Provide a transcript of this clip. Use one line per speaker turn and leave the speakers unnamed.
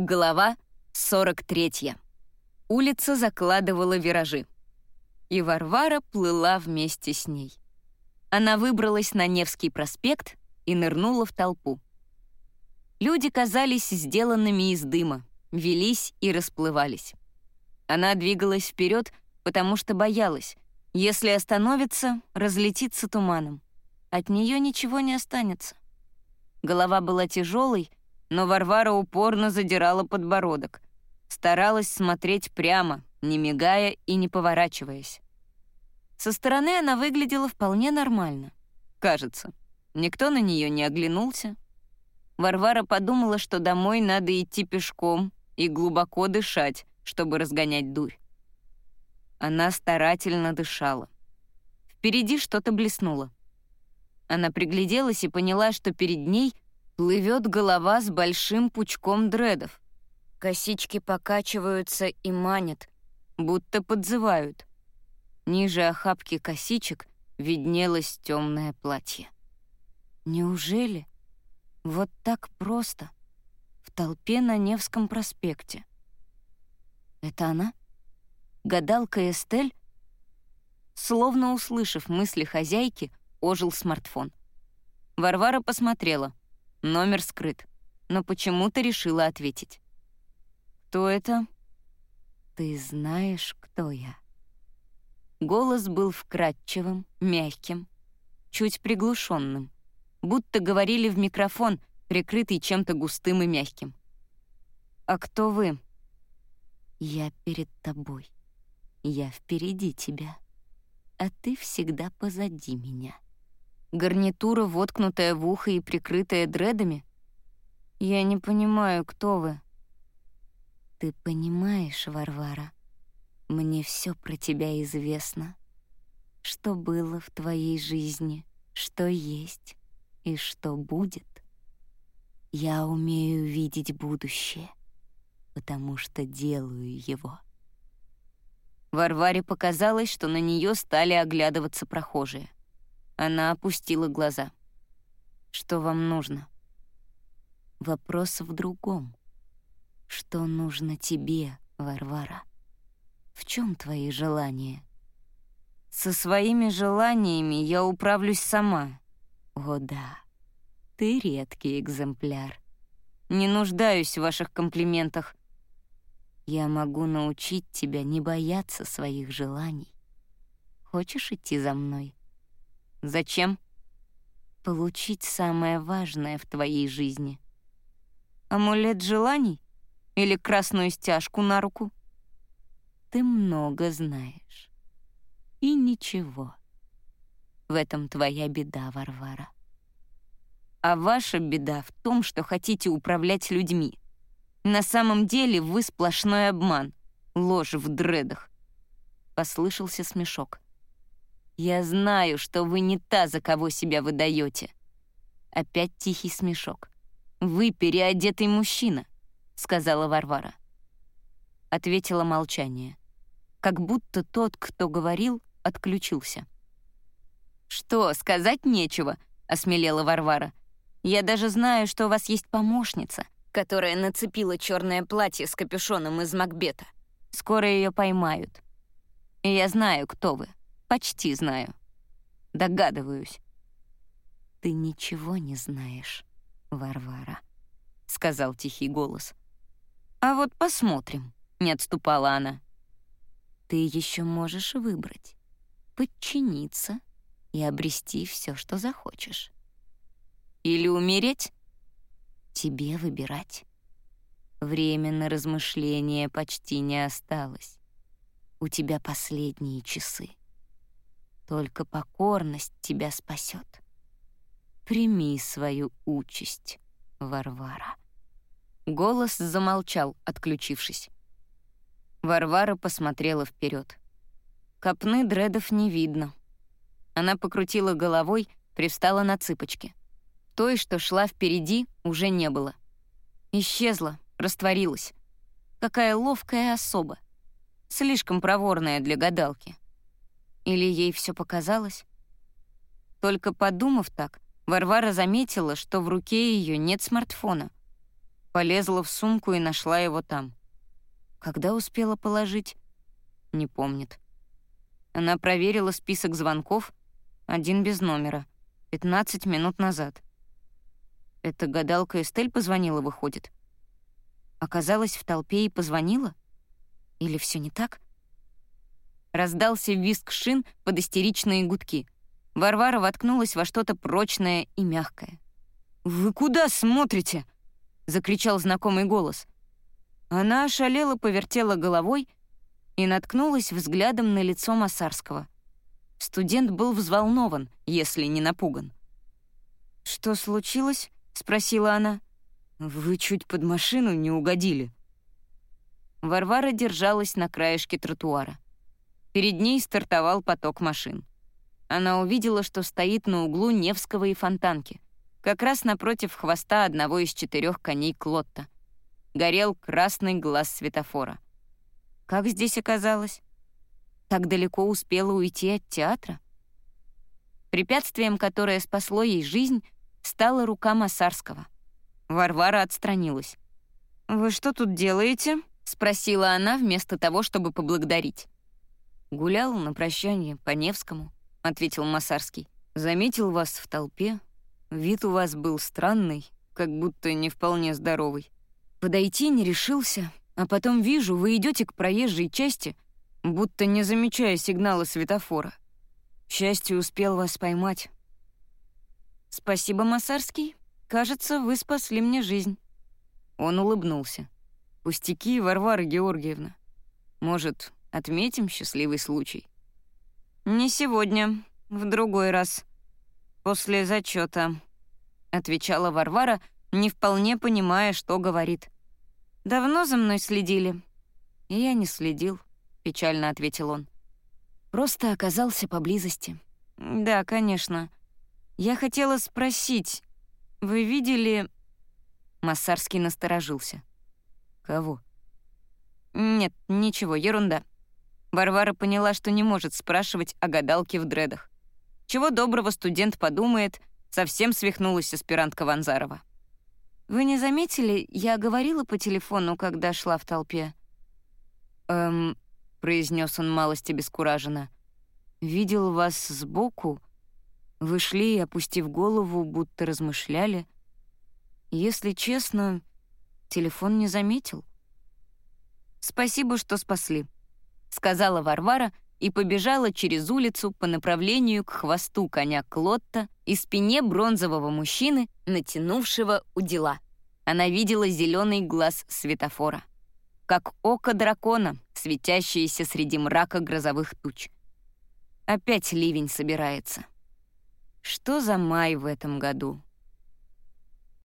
Глава 43. Улица закладывала виражи. И Варвара плыла вместе с ней. Она выбралась на Невский проспект и нырнула в толпу. Люди казались сделанными из дыма, велись и расплывались. Она двигалась вперед, потому что боялась. Если остановится, разлетится туманом. От нее ничего не останется. Голова была тяжелой, но Варвара упорно задирала подбородок. Старалась смотреть прямо, не мигая и не поворачиваясь. Со стороны она выглядела вполне нормально. Кажется, никто на нее не оглянулся. Варвара подумала, что домой надо идти пешком и глубоко дышать, чтобы разгонять дурь. Она старательно дышала. Впереди что-то блеснуло. Она пригляделась и поняла, что перед ней — Плывет голова с большим пучком дредов. Косички покачиваются и манят, будто подзывают. Ниже охапки косичек виднелось темное платье. Неужели? Вот так просто. В толпе на Невском проспекте. Это она? Гадалка Эстель? Словно услышав мысли хозяйки, ожил смартфон. Варвара посмотрела. Номер скрыт, но почему-то решила ответить. «Кто это?» «Ты знаешь, кто я». Голос был вкрадчивым, мягким, чуть приглушенным, будто говорили в микрофон, прикрытый чем-то густым и мягким. «А кто вы?» «Я перед тобой. Я впереди тебя, а ты всегда позади меня». Гарнитура, воткнутая в ухо и прикрытая дредами? Я не понимаю, кто вы. Ты понимаешь, Варвара, мне все про тебя известно. Что было в твоей жизни, что есть и что будет. Я умею видеть будущее, потому что делаю его. Варваре показалось, что на нее стали оглядываться прохожие. Она опустила глаза. «Что вам нужно?» «Вопрос в другом. Что нужно тебе, Варвара? В чем твои желания?» «Со своими желаниями я управлюсь сама». «О да, ты редкий экземпляр. Не нуждаюсь в ваших комплиментах. Я могу научить тебя не бояться своих желаний. Хочешь идти за мной?» Зачем? Получить самое важное в твоей жизни. Амулет желаний? Или красную стяжку на руку? Ты много знаешь. И ничего. В этом твоя беда, Варвара. А ваша беда в том, что хотите управлять людьми. На самом деле вы сплошной обман, ложь в дредах. Послышался смешок. «Я знаю, что вы не та, за кого себя выдаете». Опять тихий смешок. «Вы переодетый мужчина», — сказала Варвара. Ответила молчание. Как будто тот, кто говорил, отключился. «Что, сказать нечего?» — осмелела Варвара. «Я даже знаю, что у вас есть помощница, которая нацепила черное платье с капюшоном из Макбета. Скоро ее поймают. И я знаю, кто вы. Почти знаю. Догадываюсь. «Ты ничего не знаешь, Варвара», — сказал тихий голос. «А вот посмотрим», — не отступала она. «Ты еще можешь выбрать, подчиниться и обрести все, что захочешь. Или умереть? Тебе выбирать. Время на размышления почти не осталось. У тебя последние часы. Только покорность тебя спасет. Прими свою участь, Варвара. Голос замолчал, отключившись. Варвара посмотрела вперед. Копны дредов не видно. Она покрутила головой, привстала на цыпочки. Той, что шла впереди, уже не было. Исчезла, растворилась. Какая ловкая особа. Слишком проворная для гадалки. Или ей все показалось? Только подумав так, Варвара заметила, что в руке ее нет смартфона. Полезла в сумку и нашла его там. Когда успела положить? Не помнит. Она проверила список звонков, один без номера, 15 минут назад. Это гадалка Эстель позвонила, выходит. Оказалась в толпе и позвонила? Или все не так? Раздался визг шин под истеричные гудки. Варвара воткнулась во что-то прочное и мягкое. «Вы куда смотрите?» — закричал знакомый голос. Она ошалела, повертела головой и наткнулась взглядом на лицо Масарского. Студент был взволнован, если не напуган. «Что случилось?» — спросила она. «Вы чуть под машину не угодили». Варвара держалась на краешке тротуара. Перед ней стартовал поток машин. Она увидела, что стоит на углу Невского и Фонтанки, как раз напротив хвоста одного из четырех коней Клотта. Горел красный глаз светофора. Как здесь оказалось? Так далеко успела уйти от театра? Препятствием, которое спасло ей жизнь, стала рука Масарского — Варвара отстранилась. «Вы что тут делаете?» — спросила она вместо того, чтобы поблагодарить. «Гулял на прощание по Невскому», — ответил Масарский. «Заметил вас в толпе. Вид у вас был странный, как будто не вполне здоровый. Подойти не решился, а потом вижу, вы идете к проезжей части, будто не замечая сигнала светофора. К счастью, успел вас поймать». «Спасибо, Масарский», Кажется, вы спасли мне жизнь». Он улыбнулся. «Пустяки, Варвара Георгиевна. Может, отметим счастливый случай?» «Не сегодня, в другой раз. После зачета, отвечала Варвара, не вполне понимая, что говорит. «Давно за мной следили?» «Я не следил», — печально ответил он. «Просто оказался поблизости». «Да, конечно. Я хотела спросить, «Вы видели...» Массарский насторожился. «Кого?» «Нет, ничего, ерунда». Варвара поняла, что не может спрашивать о гадалке в дредах. Чего доброго студент подумает, совсем свихнулась аспирантка Ванзарова. «Вы не заметили, я говорила по телефону, когда шла в толпе?» «Эм...» — произнес он малость обескураженно. «Видел вас сбоку, вы шли, опустив голову, будто размышляли. Если честно, телефон не заметил. «Спасибо, что спасли», — сказала Варвара и побежала через улицу по направлению к хвосту коня Клотта и спине бронзового мужчины, натянувшего у дела. Она видела зеленый глаз светофора, как око дракона, светящееся среди мрака грозовых туч. Опять ливень собирается. Что за май в этом году?